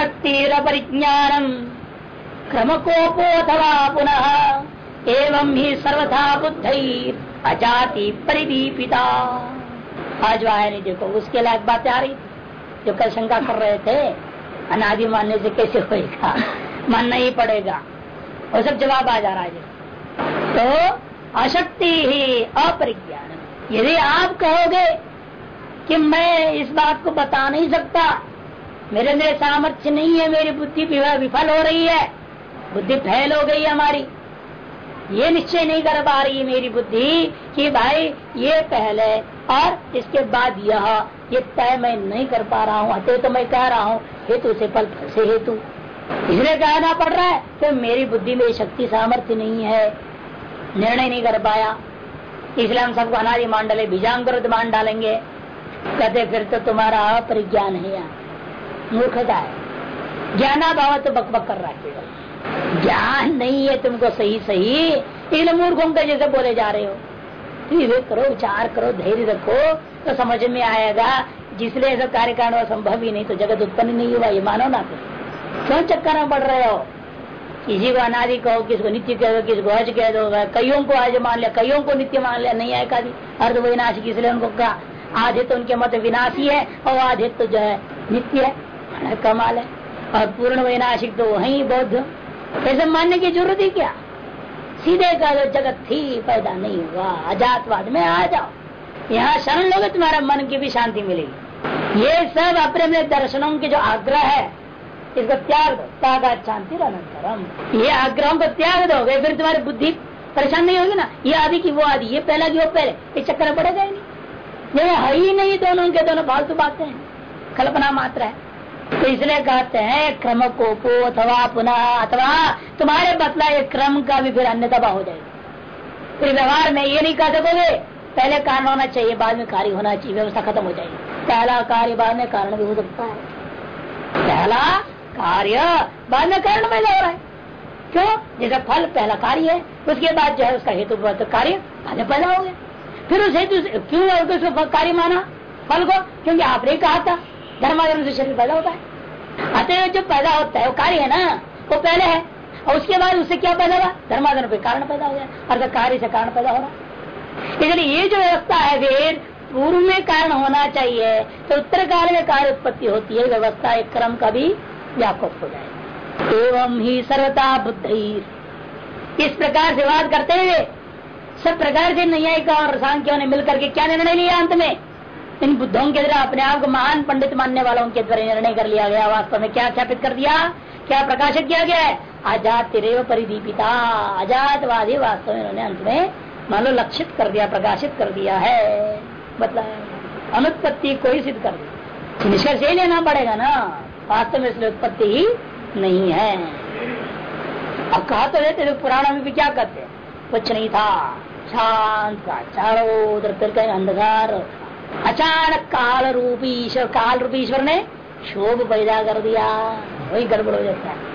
अशक्ति परिज्ञानम क्रम कोपो अथवा पुनः एवं ही सर्वथा बुद्ध अजाति परिदीपिता आज आया देखो, उसके लायक बातें आ रही जो कल शंका कर रहे थे, अनादि मानने से कैसे होएगा? मानना ही पड़ेगा। वो सब जवाब आ जा रहा है। तो अशक्ति ही अपरिज्ञान। यदि आप कहोगे कि मैं इस बात को बता नहीं सकता मेरे अंदर सामर्थ्य नहीं है, मेरी बुद्धि विफल हो रही है। बुद्धि फैल हो गई हमारी। ये निश्चय नहीं कर पा रही मेरी बुद्धि कि भाई, ये पहले और इसके बाद यह, ये तय मैं नहीं कर पा रहा हूँ अतः तो मैं कह रहा हूँ, हेतु से फल से हेतु। इसलिए कहना पड़ रहा है कि मेरी बुद्धि में शक्ति, सामर्थ्य नहीं है। निर्णय नहीं कर पाया। इसलिए हम सबको अनादि मान डाले बीजांकुर मान डालेंगे। कहते फिर तो तुम्हारा अपरिज्ञान है यहाँ मूर्खता है। ज्ञाना भाव तो बकबक बक कर रहा है। ज्ञान नहीं है तुमको सही सही। इसलिए मूर्खों के जैसे बोले जा रहे हो। विवेक करो, विचार करो, धैर्य रखो तो समझ में आएगा, जिसलिए ऐसा कार्य कारण संभव ही नहीं तो जगत उत्पन्न नहीं हुआ, ये मानो ना क्यों चक्कर में पड़ रहे हो? किसी को अनादि कहो, किसी को नित्य कह दो किसी को अज कह दो, कईयों को आज मान लिया, कईयों को नित्य मान लिया, नहीं आएगा अर्ध विनाशी इसलिए उनको कहा? आधे तो उनके मत विनाशी है, और आधे तो जो है नित्य है। कमाल है। और पूर्ण वैनाशिक तो वही बौद्ध। ऐसे मानने की ज़रूरत ही क्या? सीधे कह दो जगत थी, पैदा नहीं हुआ। अजातवाद में आ जाओ। यहाँ शरण लोगे, तुम्हारा मन की भी शांति मिलेगी। ये सब अपने अपने दर्शनों के जो आग्रह है, इसको त्याग दो। त्यागा शांति अनंतरम। ये आग्रहों को त्याग दोगे, फिर तुम्हारी बुद्धि परेशान नहीं होगी ना? ये आदि की वो आदि, ये पहला की वो पहले, ये चक्कर पड़ेगा ही नहीं ये है ही नहीं, दोनों के दोनों फालतू बातें हैं। कल्पना मात्र है। तो इसलिए कहते हैं, क्रम को अथवा पुनः, अथवा तुम्हारे बतलाए क्रम का भी फिर अन्य दबा हो जाएगा। फिर व्यवहार में ये नहीं कह सकोगे, पहले कारण होना चाहिए, बाद में कार्य होना चाहिए, व्यवस्था खत्म हो जाएगी। पहला कार्य बाद में कारण भी हो सकता है। पहला कार्य बाद में कारण पैदा हो रहा है। क्यों? जैसे फल पहला कार्य है, उसके बाद जो है उसका हेतु कार्य बाद में पैदा हो गया। फिर उस हेतु क्यों कार्य माना? फल को? क्योंकि आपने कहा था। धर्माधर्म से शरीर पैदा होता है। अतः जो पैदा होता है, वो कार्य है ना, वो पहले है। और उसके बाद उससे क्या पैदा हुआ? धर्माधर्म पे कारण पैदा हो गया। अर्थात कार्य से कारण पैदा हो रहा इसलिए ये जो व्यवस्था है फिर पूर्व में कारण होना चाहिए तो उत्तर काल में कार्य उत्पत्ति होती है व्यवस्था एक क्रम का भी व्यापक हो जाए एवं ही सर्वता बुद्ध। इस प्रकार से वाद करते हुए, सब प्रकार से न्यायिक और सांख्यों ने मिलकर के क्या निर्णय लिया अंत में? इन बुद्धों के द्वारा अपने आप को महान पंडित मानने वालों के द्वारा निर्णय कर लिया गया। वास्तव में क्या स्थापित कर दिया? क्या प्रकाशित किया गया है? अजात तिरेव परिदीपिता। अजातवादी वास्तव में इन्होंने अंत में, मान लक्षित कर दिया, प्रकाशित कर दिया है। मतलब अनुत्पत्ति को ही सिद्ध कर निष्कर्ष यही लेना पड़ेगा ना। वास्तव में इसलिए उत्पत्ति ही नहीं है। अब कहा तो रहते पुराणों में भी क्या कहते कुछ नहीं था। शांत का चारों उधर फिर कहीं अंधकार। अचानक काल रूपी ईश्वर काल रूपी ईश्वर ने शोभ पैदा कर दिया। वही गड़बड़ हो जाता है।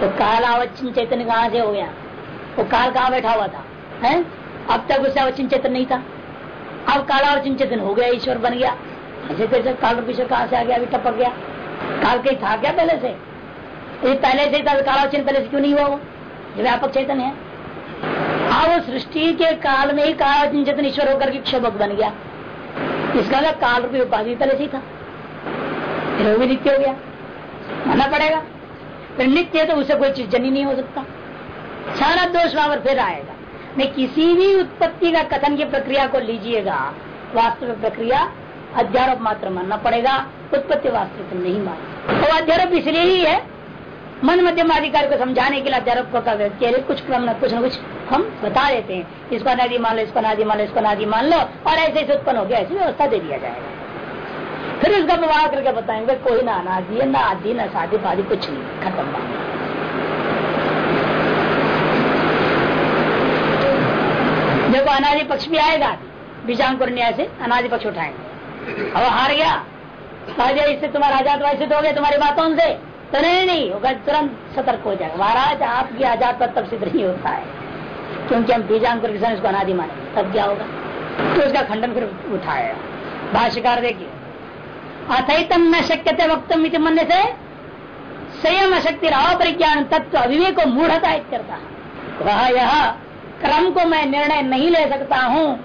तो काल अवचिन चैतन्य कहाँ से हो गया? वो तो काल कहाँ बैठा हुआ था? है? अब तक उसे अवचिन चैतन्य नहीं था। अब काल अवचिन चैतन्य हो गया, ईश्वर बन गया। ऐसे कैसे काल रूपी ईश्वर कहाँ से आ गया? अभी टपक गया। काल के था क्या पहले से? ये पहले से था कालावचिन पहले से क्यों नहीं हुआ वो? व्यापक चैतन्य है। अब सृष्टि के काल में ही कालावचिन चैतन्य ईश्वर होकर के क्षोभक बन गया। इसका मतलब काल रूपी उपाधि पहले से था। फिर वो भी नित्य हो गया। मानना पड़ेगा। फिर नित्य है तो उसे कोई चीज़ जनी नहीं हो सकता। सारा दोष वहाँ पर फिर आएगा। नहीं, किसी भी उत्पत्ति का कथन की प्रक्रिया को लीजिएगा वास्तविक प्रक्रिया अध्यारोप मात्र मानना पड़ेगा। उत्पत्ति वास्तविक नहीं मानना। तो अध्यारोप इसलिए ही है मन मध्यम अधिकार को समझाने के लिए अध्यारोप को कुछ क्रम न कुछ न कुछ हम बता देते हैं। इसको अनादि मान लो, इसको अनादि मान लो, इसको अनादि मान लो, और ऐसे ऐसे उत्पन्न हो गया, ऐसी व्यवस्था दे दिया जाएगा। फिर इसका प्रभाव करके बताएँगे कोई ना अनादि है, ना आदि, ना शादी फादी कुछ नहीं, खत्म जब अनादि पक्ष भी आएगा बीजांकुर न्याय से अनादि पक्ष उठाएँगे। अब हार गया इससे तुम्हारा आज़ाद वैसे हो गया तुम्हारी बातों से। तो नहीं नहीं होगा तुरंत सतर्क हो जाएगा। महाराज आपकी आज़ाद पर तब सिद्ध नहीं होता है क्योंकि हम बीजांकुर किसान इसको अनादि माने। तब क्या होगा? तो उसका खंडन फिर उठाएगा भाष्यकार देखिए। अथैतम न शक्य थे वक्तम मन से संयम शक्ति अपरिज्ञान तत्व अविवेक मूढ़ता करता वह यह क्रम को मैं निर्णय नहीं ले सकता हूँ।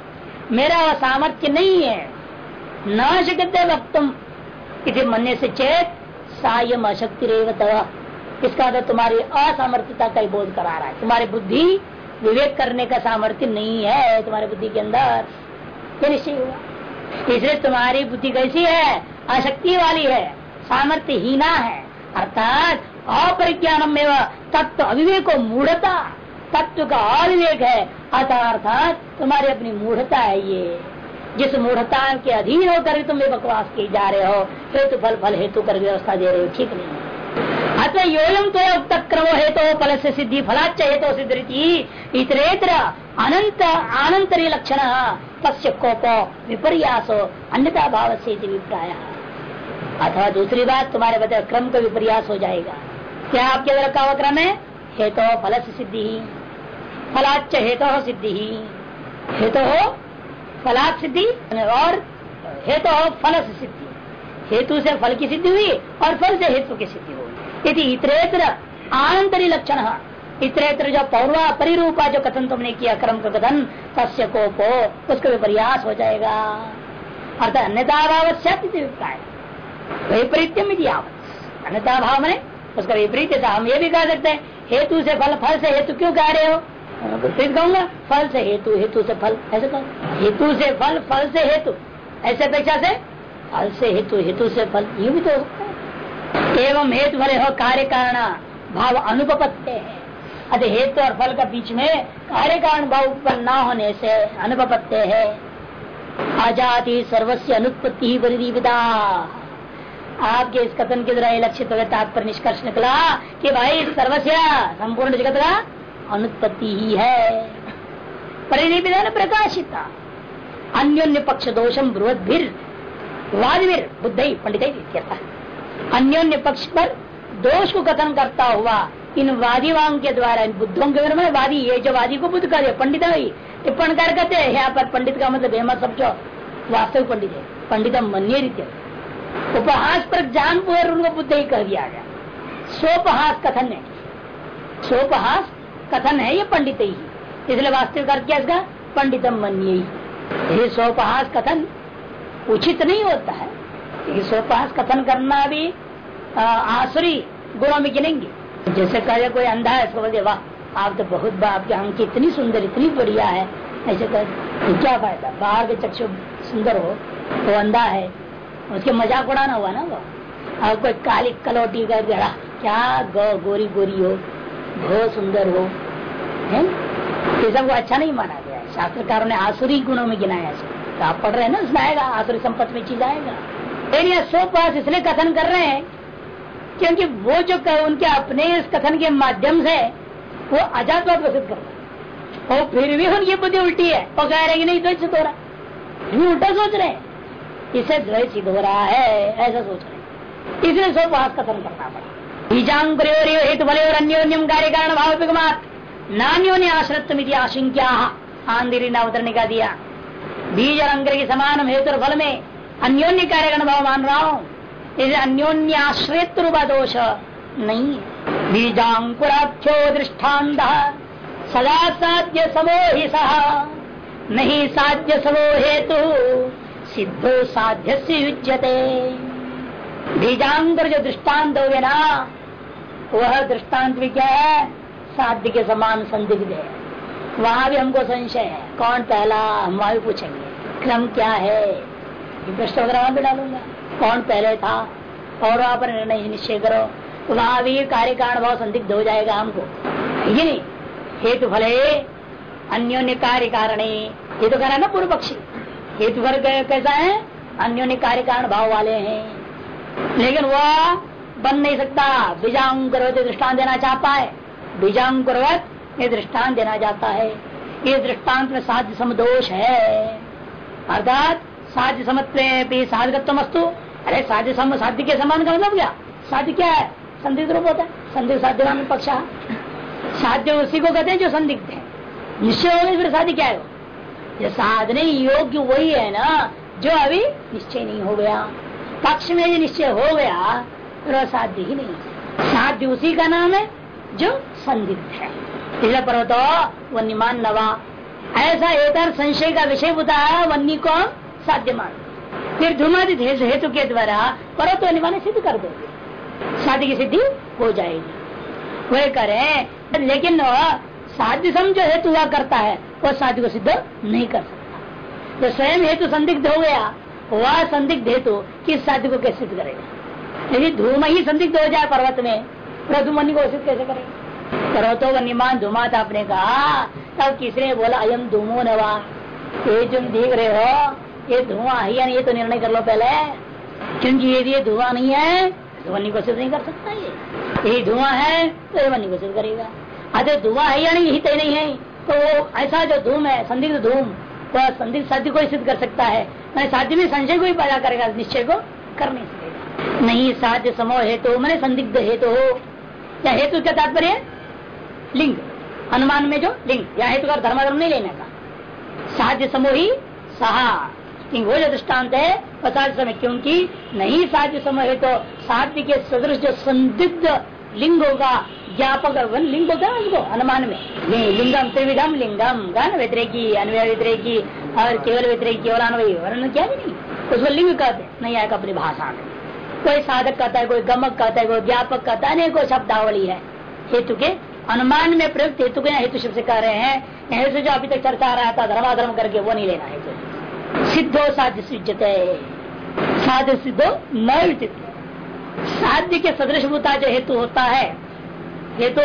मेरा सामर्थ्य नहीं है। न शक्ति वक्तुम मन से चेत। सायम अशक्ति रेव इसका तो तुम्हारी असामर्थ्यता का बोध करा रहा है। तुम्हारी बुद्धि विवेक करने का सामर्थ्य नहीं है तुम्हारी बुद्धि के अंदर। इसलिए तुम्हारी बुद्धि कैसी है, अशक्ति वाली है सामर्थ्य हीना है। अर्थात अपरिज्ञानम में तत्व अविवेक मूढ़ता, तत्व का अविवेक है। अतः अर्थात तुम्हारी अपनी मूढ़ता है ये। जिस मूढ़ता के अधीन होकर तुम बकवास किए जा रहे हो हेतु फल फल हेतु कर व्यवस्था दे रहे हो, ठीक नहीं अतः योयम तो क्रमो हेतु तो फल से सिद्धि फलाच हेतु तो सिद्धि इतरेतर अनंत आनंतरी लक्षण तस्य कोप विपर्यासो अन्यता भाव से विप्राय अथवा दूसरी बात, तुम्हारे बता क्रम का विपर्यास हो जाएगा। क्या आपके अंदर का क्रम है? हेतु तो फल से सिद्धि। फलाच हेतु तो सिद्धि। हेतु फलाच सिद्धि और हेतु हो फल से सिद्धि हेतु से फल की सिद्धि हुई और फल से हेतु की सिद्धि हुई। यदि इतरेतर आंतरी लक्षण। इतरेतर जो पौर्वा परिरूपा जो कथन तुमने किया, क्रम का कथन, तस्य को उसका विपर्यास हो जाएगा। अर्थात अन्यता भाव अभिप्राय। वैपरीत्यम अन्यता भाव में उसका विपरीत हम ये भी कह सकते हैं, हेतु से फल फल से हेतु क्यों कह रहे हो? विपरीत कहूँगा, फल से हेतु हेतु से फल, ऐसे कहो। हेतु से फल फल से हेतु। ऐसे अपेक्षा से? फल से हेतु हेतु से फल, ये भी तो हो एवं हेतु भले हो कार्य कारण, भाव अनुपत्ते है। अरे हेतु और फल का बीच में कार्य कारण भाव उत्पन्न न होने से अनुपत्य है। आज़ादी सर्वस्व अनुत्पत्ति ही परिदीपिता आपके इस कथन के द्वारा लक्षित हो गया तात्पर्य निष्कर्ष निकला कि भाई सर्वस्व संपूर्ण जगत का अनुत्पत्ति ही है। परिदीपिता प्रकाशिता। अन्योन्य पक्ष दोषम बृहद वादवीर बुद्ध, पंडित अन्योन्य पक्ष पर दोष को कथन करता हुआ इन वादीवांग के द्वारा, इन बुद्धों के में वादी, ये जो वादी को बुद्ध कर पंडित टिप्पण कर कहते हैं, यहाँ पर पंडित का मतलब हेमत सब जो वास्तविक पंडित है। पंडित रीत्य। उपहास पर जान पर उनको बुद्ध ही कह दिया गया। सोपहास कथन है। सोपहास कथन है, ये पंडित ही। इसलिए वास्तविक अर्थ क्या इसका? पंडितम मन्य ही। सोपहास कथन उचित नहीं होता है। सोपहास कथन करना भी आसुरी गुणों में गिनेंगे। जैसे कहे कोई अंधा है बोलते वाह, आप तो बहुत आपकी अंक इतनी सुंदर, इतनी बढ़िया है। ऐसे कर तो क्या फ़ायदा? बाहर के चक्षु सुंदर हो, वो अंधा है, उसके मज़ाक उड़ाना हुआ ना वो। और कोई काली कलौटी गड़ा क्या गौ गोरी गोरी हो, बहुत सुंदर हो। है? ये सब अच्छा नहीं माना गया है। शास्त्रकारों ने आसुरी गुणों में गिनाया तो आप पढ़ रहे हैं ना, उसमें आएगा, आसुरी संपत्ति में चीज़ आएगा। लेकिन यह सोपास इसलिए कथन कर रहे हैं, क्योंकि वो जो उनके अपने इस कथन के माध्यम से वो अजातवाद को सिद्ध कर रहे और फिर भी उनकी बुद्धि उल्टी है। वो कह रहे नहीं, द्वैत सिद्ध हो रहा है उल्टा सोच रहे हैं। इसे द्वैत सिद्ध हो रहा है, ऐसा सोच रहे हैं। इसलिए सोपास कथन करना पड़ा। बीजांग हेतु भले और अन्योन्यम कार्य कारण भाव नान्यों ने आश्रत्व आशंका आंधी अवतरने का दिया बीज और अंग्र के समान हेतु फल में अन्योन्य कार्य भाव मान रहा हूँ। इसे अन्योन्य आश्रित रूपा दोष नहीं बीजांकुराख्यो दृष्टांत। सदा साध्य समो ही सह नहीं साध्य समो हेतु। सिद्धो साध्य से युजते बीजांकुर जो दृष्टांत हो गया ना, वह दृष्टांत भी क्या है। साध्य के समान संदिग्ध है। वहाँ भी हमको संशय है। कौन पहला, हम वहाँ भी पूछेंगे। क्रम क्या है? प्रश्न वगैरह वहाँ भी डालूँगा। कौन पहले था? और वहाँ पर निर्णय निश्चय करो। तो वहाँ भी कार्य कारण भाव संदिग्ध हो जाएगा हमको। ये नहीं। हेतु भले अन्योन्य कार्य कारण ये तो कह ना पूर्व पक्षी। हेतु कैसा है? अन्योन्य कार्य कारण भाव वाले हैं। लेकिन वह बन नहीं सकता। बीजांकुर दृष्टान देना चाहता है। बीजांकुरवत ये दृष्टांत देना जाता है। ये दृष्टांत में साध्य समदोष है। अर्थात साध्य समत्व साधकत्व वस्तु अरे साध्य सम साध्य के समान का मतलब क्या? साध्य क्या है? संदिग्ध रूप होता है। संदिग्ध साध्य पक्ष। साध्य उसी को कहते हैं जो संदिग्ध है। निश्चय हो गए फिर साध्य क्या है जो साधने योग्य वही है ना, जो अभी निश्चय नहीं हो गया। पक्ष में जो निश्चय हो गया, फिर वह साध्य ही नहीं साध्य उसी का नाम है जो संदिग्ध है। इसलिए पर्वतो वन्यमान नवा ऐसा एक संशय का विषय बताया वन्य को साध्य मान फिर धूमादित हेतु के द्वारा पर्वत वन्यमान सिद्ध कर देंगे साध्य की सिद्धि हो जाएगी। वही करें, लेकिन साध्य सम जो हेतु हुआ करता है वह साध्य को सिद्ध नहीं कर सकता। तो स्वयं हेतु संदिग्ध हो गया, वह संदिग्ध हेतु किस साध्य को कैसे सिद्ध करेगा? यदि धूम ही संदिग्ध हो जाए पर्वत में प्रधुमनि सिद्ध कैसे करेगा पर्वतो वन्यमान धूमा था आपने कहा। तब किसने बोला अयम धूमो नवा ये तुम देख रहे हो, ये धुआँ है या नहीं ये तो निर्णय कर लो पहले। क्योंकि यदि ये धुआँ नहीं है तो को सिद्ध नहीं कर सकता ये। यही धुआँ है तो ये को सिद्ध करेगा। अरे धुआँ है या नहीं यही तय नहीं है। तो वो ऐसा जो धूम है, संदिग्ध धूम तो संदिग्ध साध्य को सिद्ध कर सकता है। मैंने साध्य में संशय को ही पैदा करेगा, निश्चय को कर नहीं सकेगा। नहीं, साध्य समूह हेतु, मैंने संदिग्ध हेतु या हेतु क्या तात्पर्य लिंग। अनुमान में जो लिंग, या हेतु का धर्माधर्म नहीं लेने का। साध्य समूह, सहा। वो जो दृष्टांत है साध्य समय क्योंकि नहीं साध्य समय है तो साध्य के सदृश जो संदिग्ध लिंग होगा ज्ञापक लिंग होता है अनुमान में। लिंगम त्रिविधम लिंगम गण व्यतिरेकी, अन्वय व्यतिरेकी, और केवल व्यतिरेकी केवल अनवय वर्ण क्या नहीं। उसको लिंग कहते नहीं आएगा अपनी भाषा में। कोई साधक कहता है, कोई गमक कहता है, कोई व्यापक कहता है कोई शब्दावली है। हेतु के अनुमान में प्रयुक्त हेतु के हेतु शब्द से कह रहे हैं हेतु जो अभी तक चर्चा आ रहा था, धर्माधर्म करके, वो नहीं लेना है सिद्धो साध्य सिद्धते साध्य सिद्धो न साध्य के सदृश भूता जो हेतु होता है, हेतु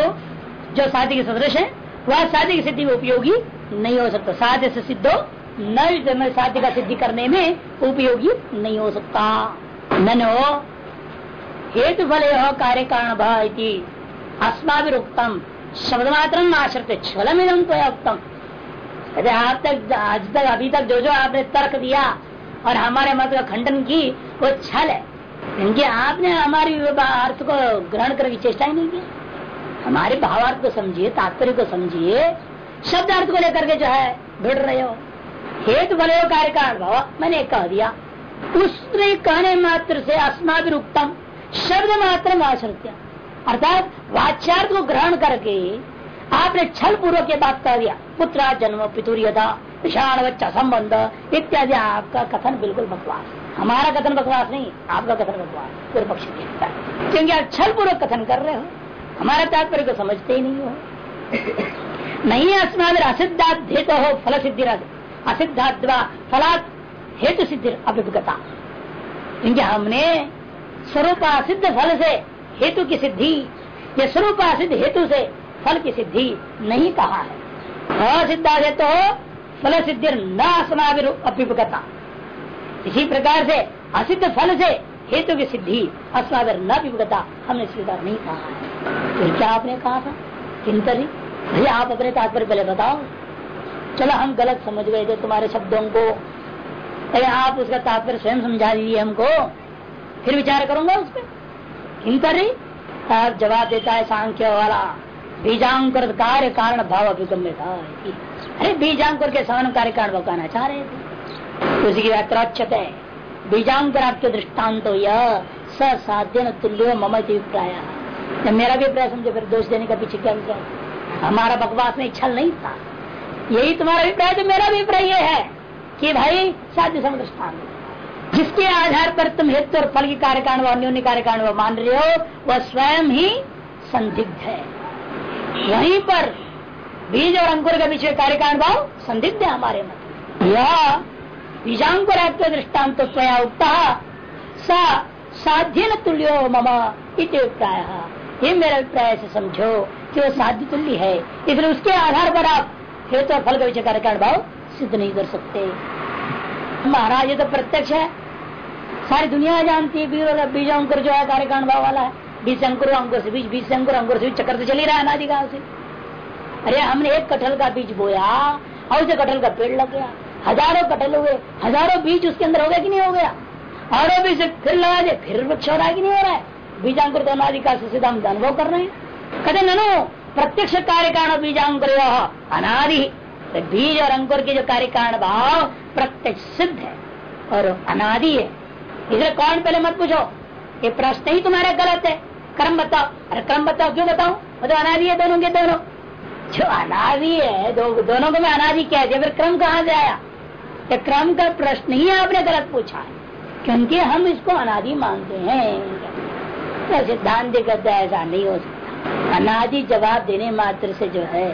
जो साध्य के सदृश है, वह साध्य की सिद्धि में उपयोगी नहीं हो सकता। साध्य से सिद्धो न साध्य का सिद्धि करने में उपयोगी नहीं हो सकता। ननो हेतु फल कार्य कारण भाई शब्द मात्र आश्रित छलम इधम तो उत्तम अरे आप तक आज तक अभी तक जो जो आपने तर्क दिया, और हमारे मत का खंडन की, वो छल है। क्योंकि आपने हमारी अर्थ को ग्रहण करने की चेष्टा ही नहीं की। हमारे भावार्थ को समझिए, तात्पर्य को समझिए शब्द अर्थ को लेकर के जो है, भिड़ रहे हो। हेतु बले हो कार्य का अनुभव मैंने कह दिया। उसने कहने मात्र से अस्माभिरुक्तम शब्द मात्र अर्थात वाच्यार्थ को ग्रहण करके आपने छल पूर्वक के बात कह दिया, पुत्रा, जन्म पितुर्यता विषाण बच्चा संबंध इत्यादि आपका कथन बिल्कुल बकवास। हमारा कथन बकवास नहीं, आपका कथन बकवास पूर्व पक्ष क्योंकि आप छल पूर्वक कथन कर रहे हो, हमारा तात्पर्य को समझते ही नहीं हो। नहीं अस्माद असिद्धाध्यत हो फल सिद्धि असिद्धाद्वा फलात हेतु सिद्धि अभिगता क्योंकि हमने स्वरूप सिद्ध फल से हेतु की सिद्धि, या स्वरूप सिद्ध हेतु से फल की सिद्धि नहीं कहा है। असिद्धा से तो फल सिद्धि न समाविर अभिगता इसी प्रकार से असिद्ध फल से हेतु की सिद्धि अस्वादर न विभुगता हमने स्वीकार नहीं कहा है। फिर क्या आपने कहा था? किंतरी भैया, आप अपने तात्पर्य पहले बताओ। चलो, हम गलत समझ गए थे तुम्हारे शब्दों को। अरे आप उसका तात्पर्य स्वयं समझा दीजिए हमको। फिर विचार करूँगा उस पर। किंतरी आप जवाब देता है सांख्य वाला। बीजांकुर कार्य कारण भाव अभिगम्य था। अरे बीजांकुर के समान कार्य कारण भाव कहना चाह रहे थे। उसी की व्याख्या है। बीजांकुराख्य दृष्टांत हो यह साध्य तुल्य मम अभिप्राय मेरा भी अभिप्राय समझे, फिर दोष देने का पीछे क्या विचार हमारा बकवास में छल नहीं था। यही तुम्हारा अभिप्राय तो मेरा अभिप्राय है। कि भाई साध्य समदृष्टान जिसके आधार पर तुम हित और फल की कार्य कारण अन्योन्य कार्य मान रहे हो, वह स्वयं ही संदिग्ध है। वहीं पर बीज और अंकुर के पीछे कार्य कारण भाव संदिग्ध है हमारे मत यह बीजांकुरात्व दृष्टांत स्वया उगता सा साध्य न तुल्यो मम अभिप्राय ये मेरा अभिप्राय से समझो कि वो साध्य तुल्य है। इसलिए उसके आधार पर आप हेतु और फल का विषय कारण भाव सिद्ध नहीं कर सकते। महाराज, ये तो प्रत्यक्ष है। सारी दुनिया जानती है बीज अंकुर जो है, कार्यकांड भाव वाला है। बीज से अंकुर अंकुर से बीज बीज से अंकुर अंकुर से चक्कर तो चल ही रहा है अनाधिकाल से। अरे, हमने एक कटहल का बीज बोया, और उसे कटहल का पेड़ लग गया। हज़ारों कटहल हुए हज़ारों बीज उसके अंदर हो गया कि नहीं हो गया? और बीज फिर लगा दे, फिर वृक्ष हो रहा है कि नहीं हो रहा है? बीजांकुर तो अनाधिकाल से सीधा हम अनुभव कर रहे हैं। कहते ननो, प्रत्यक्ष कार्य कारण बीजांकुर अनादि। तो बीज और अंकुर के जो कार्य कारण भाव प्रत्यक्ष सिद्ध है और अनादि है। इसलिए कौन पहले मत पूछो? ये प्रश्न ही तुम्हारा गलत है। क्रम बताओ। अरे क्रम बताओ क्यों बताओ मतलब अनादि है दोनों के दोनों। जो अनादि है दो, दोनों को मैं अनादि कह दिया फिर क्रम कहाँ से आया? ये क्रम का प्रश्न ही आपने गलत पूछा है क्योंकि हम इसको अनादि मानते हैं। तो सिद्धांत कहते ऐसा नहीं हो सकता। अनादि जवाब देने मात्र से जो है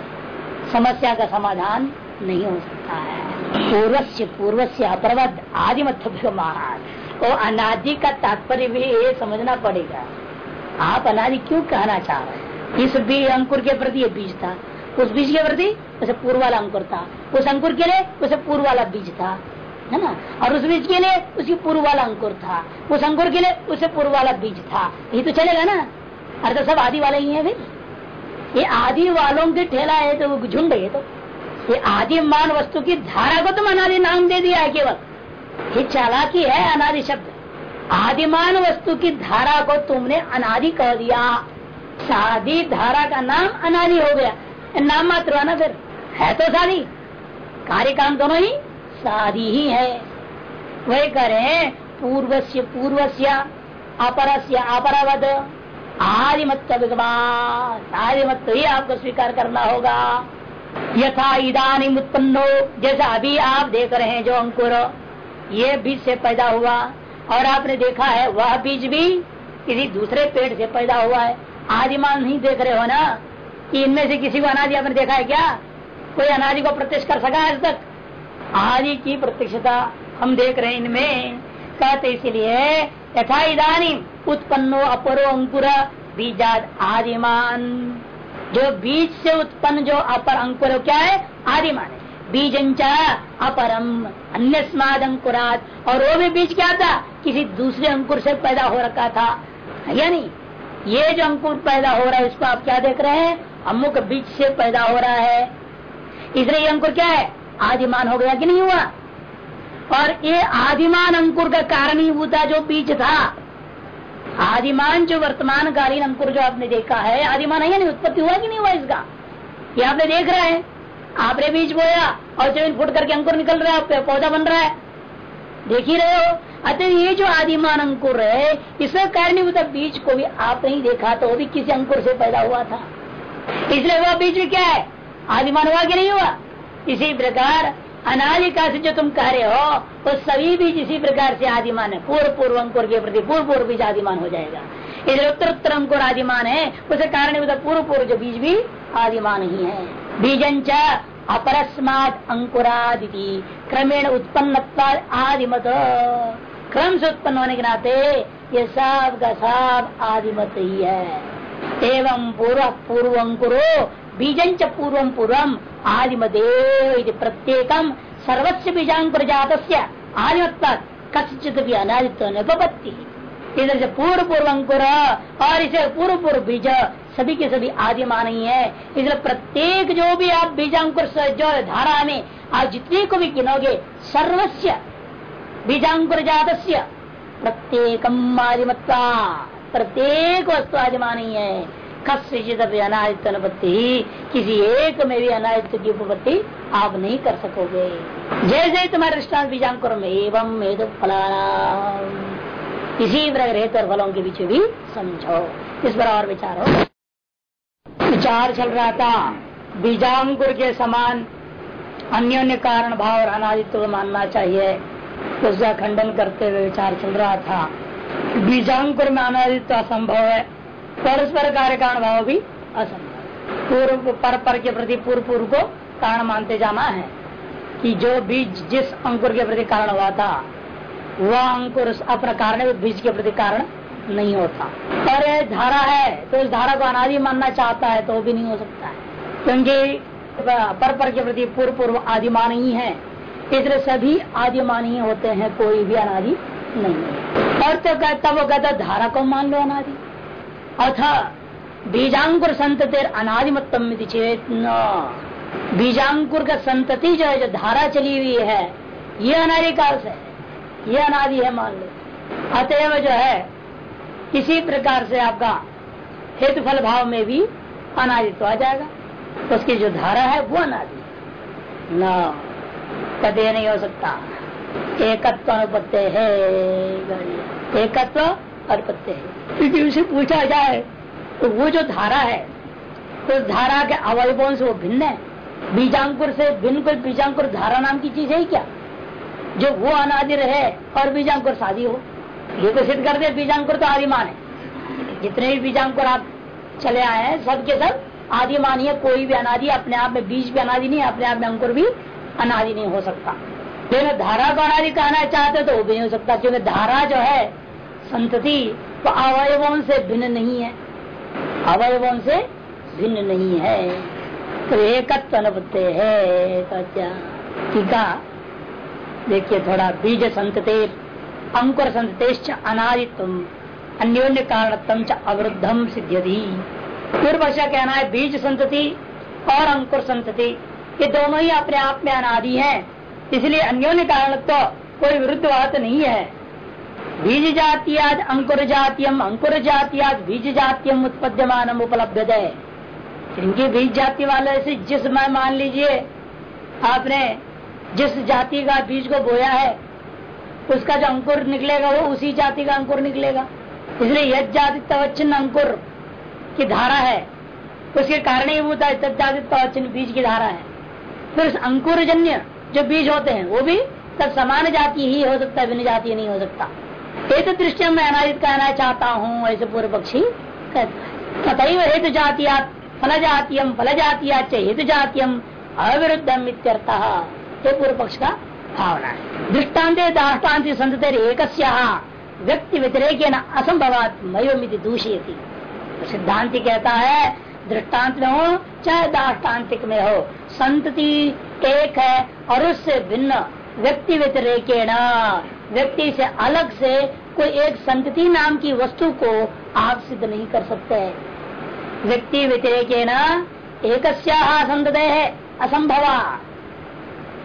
समस्या का समाधान नहीं हो सकता है। पूर्व से पूर्व से अपरवध आदि मत महाराज वो अनादि का तात्पर्य भी ये समझना पड़ेगा। आप अनादि क्यों कहना चाह रहे हैं? इस भी अंकुर के प्रति ये बीज था। उस बीज के प्रति उसे पूर्व वाला अंकुर था। उस अंकुर के लिए उसे पूर्व वाला बीज था। है ना? और उस बीज के लिए उसकी पूर्व वाला अंकुर था। उस अंकुर के लिए उसे पूर्व वाला बीज था। ये तो चलेगा ना? अरे तो सब आदि वाले ही है फिर। ये आदि वालों के ठेला है तो वो झुंड है तो। ये आदि मान वस्तु की धारा को तुम अनादि नाम दे दिया है केवल। ये चालाकी है अनादि शब्द। आदिमान वस्तु की धारा को तुमने अनादि कह दिया। शादी धारा का नाम अनादि हो गया। नाम मात्र ना फिर? है तो शादी कार्य काम दोनों ही शादी ही है। वही करें पूर्व से पूर्व से अपर अपरावध आदिमत्व आदिमत्व ही आपको स्वीकार करना होगा। यथा इदानी उत्पन्न, जैसा अभी आप देख रहे हैं जो अंकुर, ये बीज से पैदा हुआ। और आपने देखा है, वह बीज भी किसी दूसरे पेड़ से पैदा हुआ है। आदिमान नहीं देख रहे हो ना? कि इनमें से किसी को अनादि आपने देखा है क्या? कोई अनादि को प्रत्यक्ष कर सका आज तक? आदि की प्रत्यक्षता हम देख रहे हैं इनमें। कहते इसलिए, यथा इधानी उत्पन्नो अपरो अंकुर, बीजाद आदिमान। जो बीज से उत्पन्न जो अपर अंकुर क्या है? आदिमान है। बीजंचा अपरम अन्य स्माद अंकुरात। और वो भी बीज क्या था? किसी दूसरे अंकुर से पैदा हो रखा था। या नहीं ये जो अंकुर पैदा हो रहा है, इसको आप क्या देख रहे हैं? अमुक बीज से पैदा हो रहा है। इसलिए ये अंकुर क्या है? आदिमान हो गया कि नहीं हुआ? और ये आदिमान अंकुर का कारण ही होता जो बीज था। आदिमान जो वर्तमान कालीन अंकुर जो आपने देखा है, आदिमान है नहीं? उत्पत्ति हुआ कि नहीं हुआ इसका? ये आपने देख रहे हैं। आपने बीज बोया और ज़मीन फुट करके अंकुर निकल रहा है पौधा बन रहा है। देख ही रहे हो? अतः ये जो आदिमान अंकुर है इसका कारण बीज को भी आप नहीं देखा तो वो भी किसी अंकुर से पैदा हुआ था। इसलिए वह बीज क्या है? आदिमान हुआ कि नहीं हुआ? इसी प्रकार अनादिका से जो तुम कह रहे हो, वो तो सभी बीज इसी प्रकार से आदिमान है। पूर्व पूर्व अंकुर के प्रति पूर्व पूर्व बीज आदिमान हो जाएगा। इधर उत्तर उत्तर अंकुर आदिमान है, उसे कारण पूर्व पूर्व जो बीज भी आदिमान ही है। बीजंच अपरस्मात अंकुरादि क्रमेण उत्पन्न आदिमत। क्रम से उत्पन्न होने के नाते ये सब का सब आदिमत ही है। एवं पूर्व पूर्व अंकुरो बीजंच पूर्व पूर्व आदिमदेव प्रत्येकम सर्वस्व बीजांकुर जात आदिमत कसित भी अनादित्व निपत्ति इधर से पूर्व पूर्व अंकुर और इसे पूर्व पूर्व बीज सभी के सभी आदिमान ही है इसलिए प्रत्येक जो भी आप बीजांकुर जो धारा में आप जितने को भी गिनोगे सर्वस्व बीजांकुर जात प्रत्येक आदिमत्ता प्रत्येक वस्तु आदिमान ही है कस्यचित अनादित्य अनुपत्ति किसी एक में भी अनादित्य की उपपत्ति आप नहीं कर सकोगे। जैसे तुम्हारे दृष्टान बीजांकुर में एवं फलाना इसी प्रकार हेतु और फलों के बीच भी समझो। इस पर और विचार हो। विचार चल रहा था। बीजांकुर के समान अन्य अन्य कारण भाव और अनादित्व मानना चाहिए। उसका खंडन करते हुए विचार चल रहा था। बीजांकुर में अनादित्व असंभव है। परस्पर कार्य कारण भाव भी असंभव। पूर्व पर पर के प्रति पूर्व पूर्व को कारण मानते जाना है कि जो बीज जिस अंकुर के प्रति कारण हुआ था, वह अंकुर अपना कारण बीज के प्रति कारण नहीं होता। और धारा है तो उस धारा को अनादि मानना चाहता है तो भी नहीं हो सकता है। क्योंकि पर पर के प्रति पूर्व पूर्व आदिमान ही है। इसलिए सभी आदिमान ही होते हैं, कोई भी अनादि नहीं है। और तो वो कहता धारा को मान लो अनादि। अथ बीजांकुर संततिर अनादिमत्तम चेत न। बीजांकुर का संतति जो है, जो धारा चली हुई है, ये अनादि काल से ये अनादि है मान लो। अतएव जो है, इसी प्रकार से आपका हेतु फल भाव में भी अनादित्व आ जाएगा। तो उसकी जो धारा है, वो अनादि न। कदे नहीं हो सकता। एकत्व अनुपत्य है एकत्व अनुपत्य है। क्योंकि उसे पूछा जाए तो वो जो धारा है तो धारा के अवयवों से वो भिन्न है। बीजांकुर से भिन्न कोई बीजांकुर धारा नाम की चीज़ है क्या? जो वो अनादि रहे और बीजांकुर शादी हो। ये तो सिद्ध कर दे बीजांकुर तो आदिमान है। जितने भी बीजांकुर आप चले आए हैं सबके सब आदिमान है कोई भी अनादि अपने आप में बीज भी अनादि नहीं अपने आप में अंकुर भी अनादि नहीं हो सकता। लेकिन धारा को अनादि कहना चाहते तो वो भी नहीं हो सकता, क्योंकि धारा जो है, संतति तो अवयवों से भिन्न नहीं है। अवयवों से भिन्न नहीं है। तो एकत्व अनुपत्ति है तो क्या टीका देखिए, थोड़ा बीज संतते, अंकुर संततेश्च अनादित्व, अन्योन्य कारणत्म च अवरुद्धम सिद्ध्यति। पूर्व पक्ष कहना है, बीज संतति और अंकुर संतति, ये दोनों ही अपने आप में अनादि हैं। इसलिए अन्योन्य कारण तो कोई विरुद्ध बात नहीं है। बीज जातियाद अंकुर जातियम अंकुर जातियाद बीज जातियम उत्पद्यमान उपलब्ध है बीज जाति वाले से जिस मैं मान लीजिए, आपने जिस जाति का बीज को बोया है, उसका जो अंकुर निकलेगा वो उसी जाति का अंकुर निकलेगा। इसलिए यद जाति तवचिन अंकुर की धारा है। उसके कारण ही होता है तजाति तवचिन बीज की धारा है। फिर अंकुर जन्य जो बीज होते हैं, वो भी सब समान जाति ही हो सकता है, भिन्न जाति नहीं हो सकता। एक दृष्टि मैं अनादित कहना चाहता हूँ, ऐसे पूर्व पक्षी कहता है। हेतु जातिया फल जातीयम फल जातिया हेतु जातीयम अविरुद्धम इत्यर्थ। ये पूर्व पक्ष का भावना है। दृष्टांत, दाष्टान्त संतर एक व्यक्ति व्यतिरेक असंभवात मयोमिति दूषियती। सिद्धांति कहता है दृष्टांत में हो चाहे दाष्टान्तिक में हो, संतति एक है और उससे भिन्न व्यक्ति व्यतिरेक व्यक्ति से अलग से कोई एक संतति नाम की वस्तु को आप सिद्ध नहीं कर सकते। व्यक्ति व्यतिरेक एक संतत है, असंभवा।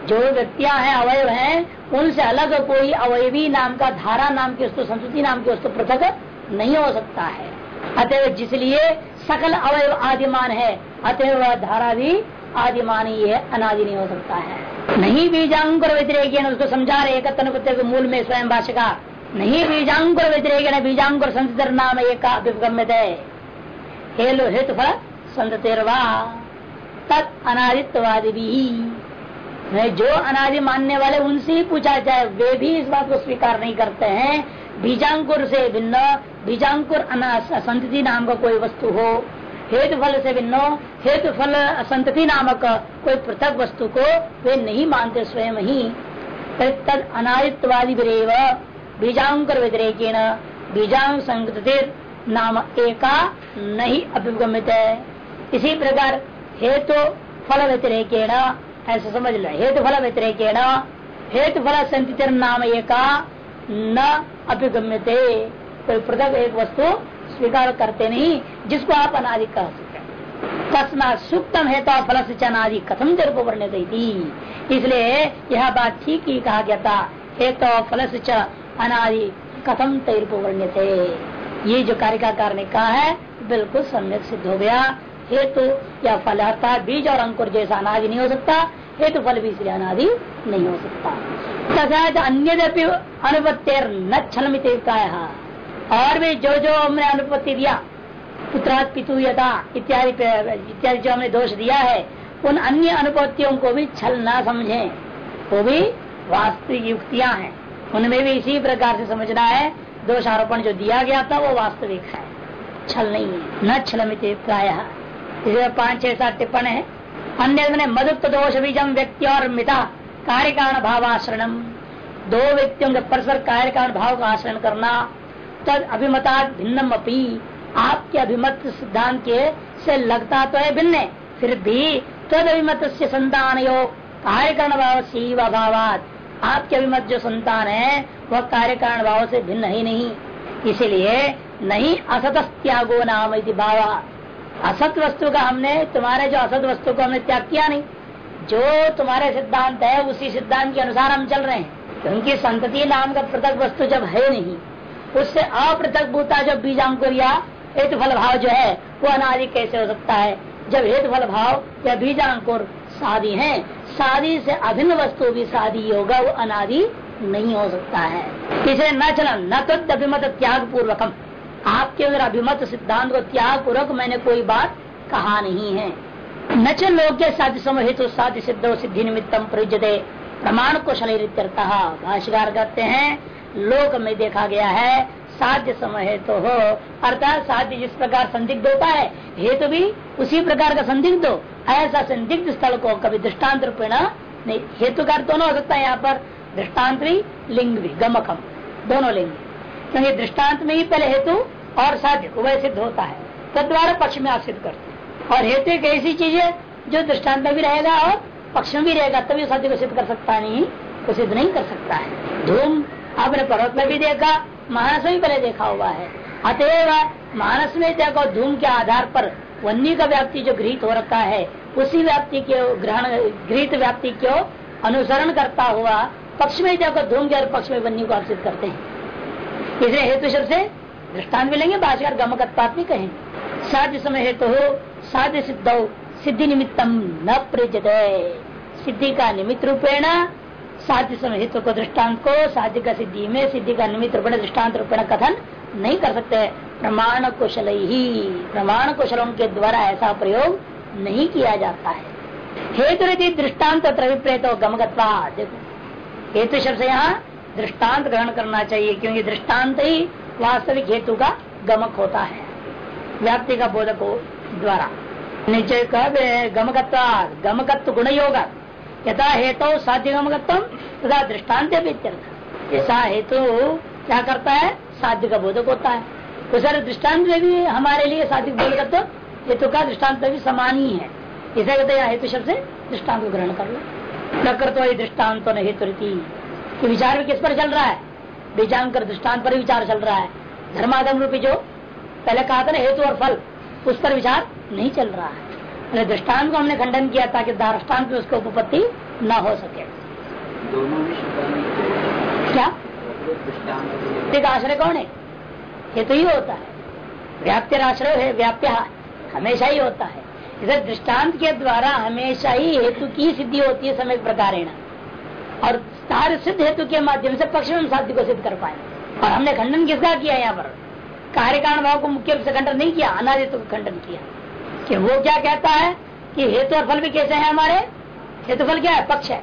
जो व्यक्तियाँ हैं, अवयव हैं, उनसे अलग कोई अवयवी नाम का, धारा नाम की वस्तु संस्कृति नाम की वस्तु पृथक नहीं हो सकता है। अतएव जिसलिए सकल अवयव आदिमान है, अतएव वह धारा भी आदिमान ही है अनादि नहीं हो सकता है। नहीं बीजांकुर व्यतिरेक उसको समझा रहे एकत्र मूल में स्वयं भाषा नहीं बीजांकुर व्यतिरेक बीजांकुर संस्कृत नाम एक अभिगम्य हेलो, हेतु फल भी जो अनादि मानने वाले, उनसे ही पूछा जाए, वे भी इस बात को स्वीकार नहीं करते हैं। बीजांकुर से भिन्न, बीजांकुर संतति नाम का कोई वस्तु हो। हेतु फल से भिन्न हेतु फल संतति नामक कोई पृथक वस्तु को वे नहीं मानते स्वयं ही। तद अनादित्वादि बीजांकुर व्यतिरेक बीजांग संगति नाम एका नहीं अभिगमित है। इसी प्रकार हेतु फल व्यतिरेक ऐसा समझ लो, हेतु फल व्यतिरेक हेतु फल संतितर नाम एका न अभिगम्यते। कोई पृथक एक वस्तु स्वीकार करते नहीं, जिसको आप अनादि कह सकते तस्मा सुक्तम हेतु फल से अनादि कथम तेरे को वर्णित थी। इसलिए यह बात ठीक ही कहा गया था हेतु फल से अनादि, कथम तेर को वर्णित ये जो कार्यकार ने कहा है, बिल्कुल सम्यक सिद्ध हो गया। हेतु या फल अर्थात बीज और अंकुर जैसा अनादि नहीं हो सकता, हेतु फल भी इसलिए अनादि नहीं हो सकता। तथा अन्य अनुपत्तिर न छल और भी जो जो हमने अनुपत्ति दिया, पुत्रात पितु यथा इत्यादि इत्यादि जो हमने दोष दिया है, उन अन्य अनुपत्तियों को भी छल न समझे। वो भी वास्तविक युक्तियाँ हैं। उनमें भी इसी प्रकार से समझना है, दोषारोपण जो दिया गया था, वो वास्तविक है। छल नहीं है। न छलमित प्राय। पाँच, छह, सात टिप्पण है। अन्य मधुत्व दोष बीजम व्यक्ति और मिता कार्य कारण भाव आश्रण दो व्यक्तियों के परस्पर कार्य कारण भाव का आश्रण करना तद अभिमता भिन्नम अपी। आपके अभिमत सिद्धांत के से लगता तो है भिन्न। फिर भी तद अभिमत से संतान योग कार्य कारण भाव शिव अभावात आपके अभिमत जो संतान है, वह कार्य कारण भाव से भिन्न ही नहीं। इसीलिए नहीं असत त्यागो नाम भावा असत वस्तु का हमने, तुम्हारे जो असत वस्तु को हमने त्याग किया नहीं। जो तुम्हारे सिद्धांत है, उसी सिद्धांत के अनुसार हम चल रहे हैं। क्योंकि संतति नाम का पृथक वस्तु जब है नहीं उससे अपृथक भूता जब बीजांकुर या हेतु फल भाव जो है, वो अनादि कैसे हो सकता है? जब हेतु फल भाव या बीजांकुर शादी है शादी से अभिन्न वस्तु भी शादी होगा, वो अनादि नहीं हो सकता है। इसलिए न चलन, न तो अभिमत त्याग पूर्वकम आपके अंदर अभिमत सिद्धांत को त्याग पूर्वक मैंने कोई बात कहा नहीं है। न च लोक साध्य समय हेतु साध्य सिद्ध सिद्धि निमित्तम प्रयुजते प्रमाण कौशल भाष्यकार कहते हैं लोक में देखा गया है, साध्य समय हेतु हो। अर्थात साध्य जिस प्रकार संदिग्ध होता है, हेतु तो भी उसी प्रकार का संदिग्ध हो। ऐसा संदिग्ध स्थल को कभी दृष्टांत रूपेण नहीं हेतु का दोनों हो सकता है यहाँ पर। दृष्टांत भी लिंग भी, गमकम, दोनों लिंग। क्योंकि तो दृष्टांत में ही पहले हेतु और साध्य, उभय सिद्ध होता है। तद्वारा पक्ष में आप सिद्ध करते हैं। और हेतु एक ऐसी चीज़ है, जो दृष्टांत में भी रहेगा और पक्ष में भी रहेगा, तभी साध्य को सिद्ध कर सकता नहीं तो सिद्ध नहीं कर सकता है। धूम आपने पर्वत में भी देखा, मानस में पहले देखा हुआ है। अतएव मानस में देखो धूम के आधार पर वन्य का व्याप्ति जो गृहित हो रखा है, उसी व्याप्ति के ग्रहण, गृहित व्याप्ति को अनुसरण करता हुआ पक्ष में देखो धूम के और पक्ष में वन्य को अर्षित करते हैं। इसलिए हेतु शब्द से दृष्टान भी लेंगे भाषाकार गमकत्पात भी कहेंगे साध्य समय हेतु हो, साध्य सिद्ध, सिद्धि निमित्तम न प्रजत। सिद्धि का निमित्त रूपेण साध्य हेतु को दृष्टांत को, साध्य का सिद्धि में, सिद्धि का निमित्त रूपेण दृष्टांत रूपेण कथन नहीं कर सकते। प्रमाण कुशल ही। प्रमाण कुशलों के द्वारा ऐसा प्रयोग नहीं किया जाता है। हेतु रीति दृष्टांत विपरीत गमगत्वा। देखो, हेतु शब्द यहाँ दृष्टांत ग्रहण करना चाहिए, क्योंकि दृष्टांत ही वास्तविक हेतु का गमक होता है। व्याप्ति का बोधक द्वारा। नीचे कह गमकत्वा गमकत्व गुण योग यथा हेतु साध्य गमकत्व तथा दृष्टांत ऐसा हेतु क्या करता है? साध्य का बोधक होता है। तो सर दृष्टांत में भी हमारे लिए साध्य बोधकत्व हेतु का दृष्टांत भी समान ही। है इसे कहते हैं हेतु शब्द से दृष्टांत ग्रहण कर लो प्रकृत वही दृष्टांत तो हेतु रीति। विचार भी किस पर चल रहा है? बीजांकर दृष्टांत पर विचार चल रहा है। धर्माधर्म रूपी जो, पहले कहा था ना, हेतु और फल, उस पर विचार नहीं चल रहा है। दृष्टांत को हमने खंडन किया था कि दृष्टांत में उसकी उपपत्ति न हो सके। क्या एक आश्रय कौन है? हेतु ही होता है। व्याप्य आश्रय है व्याप्य हमेशा ही होता है। इधर दृष्टांत के द्वारा हमेशा ही हेतु की सिद्धि होती है समय प्रकार और सारे सिद्ध हेतु के माध्यम से पक्ष में साध्य को सिद्ध कर पाए। और हमने खंडन किसका किया यहाँ पर? कार्य कारण भाव को मुख्य रूप से खंडन नहीं किया अनादित्व को खंडन किया। कि वो क्या कहता है कि हेतु और फल भी कैसे है हमारे? हेतु फल क्या है? पक्ष है।